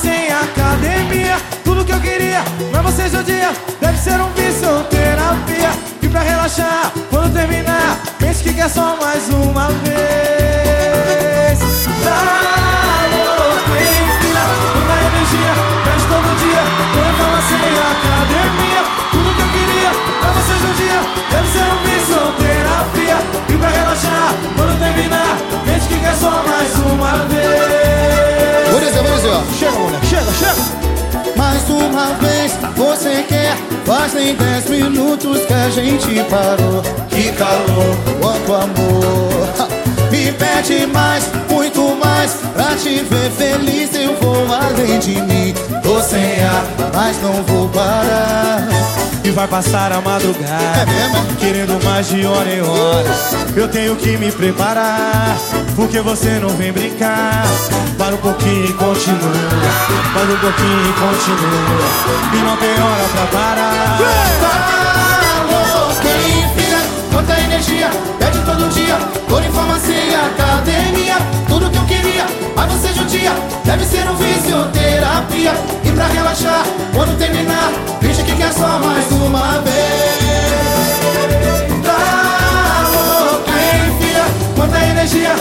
sem academia. Tudo que eu queria, mas você judia. Deve ser um vício ou terapia. E pra relaxar, quando terminar Pense que quer só mais uma vez Chega, moleque, chega, chega. Mais uma vez você quer? Fazem dez minutos que a gente parou. Que calor, quanto amor! Me pede mais, muito mais. Pra te ver feliz eu vou além de mim. Tô sem ar, mas não vou parar vai passar a madrugada. É mesmo? Querendo mais de hora em hora. Eu tenho que me preparar Porque você não vem brincar. Para um pouquinho e continua Para um pouquinho e continua. E não tem hora pra parar. Louco, hein, filha? Quanta energia, pede todo dia. Por informação e academia Tudo que eu queria, mas você judia Deve ser um fisioterapia E pra relaxar, quando terminar Finge que quer só energia,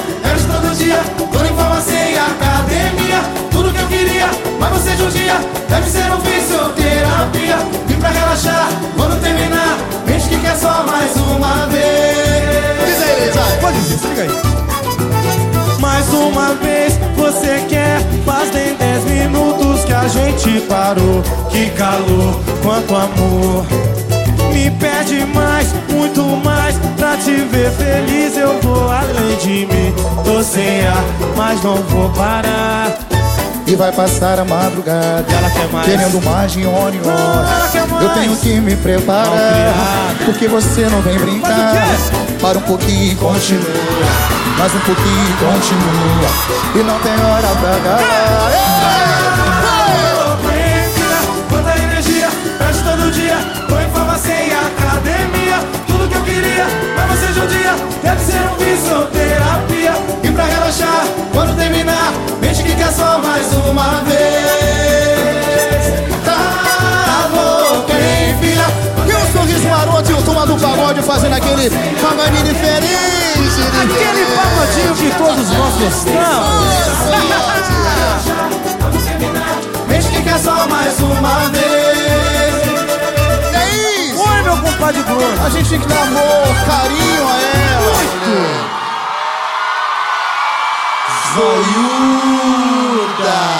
todo dia. Por informação e academia Tudo que eu queria, mas você judia. Deve ser um fisioterapia. E pra relaxar, quando terminar Finge que quer só mais uma vez. Diz aí, Lizai Pode dizer, se liga aí. Mais uma vez você quer Faz nem 10 minutos que a gente parou. Que calor, quanto amor. Me pede mais, muito mais te ver feliz eu vou além de mim. Tô sem ar, mas não vou parar. E vai passar a madrugada ela quer mais. Querendo mais de hora em hora. Eu tenho que me preparar. Porque você não vem brincar. Para um pouquinho e continua Mais um pouquinho e continua. E não tem hora pra acabar mais uma vez. Tá louco, hein, filha? E o sorriso maroto e o turma do pagode Fazendo aquele pagodinho diferente Aquele pagodinho que todos nós gostamos. Mente que quer só mais uma vez. É isso! Oi meu compadre Bruno. A gente tem que dar amor, carinho a ela. Muito. Zoiudo Никогда.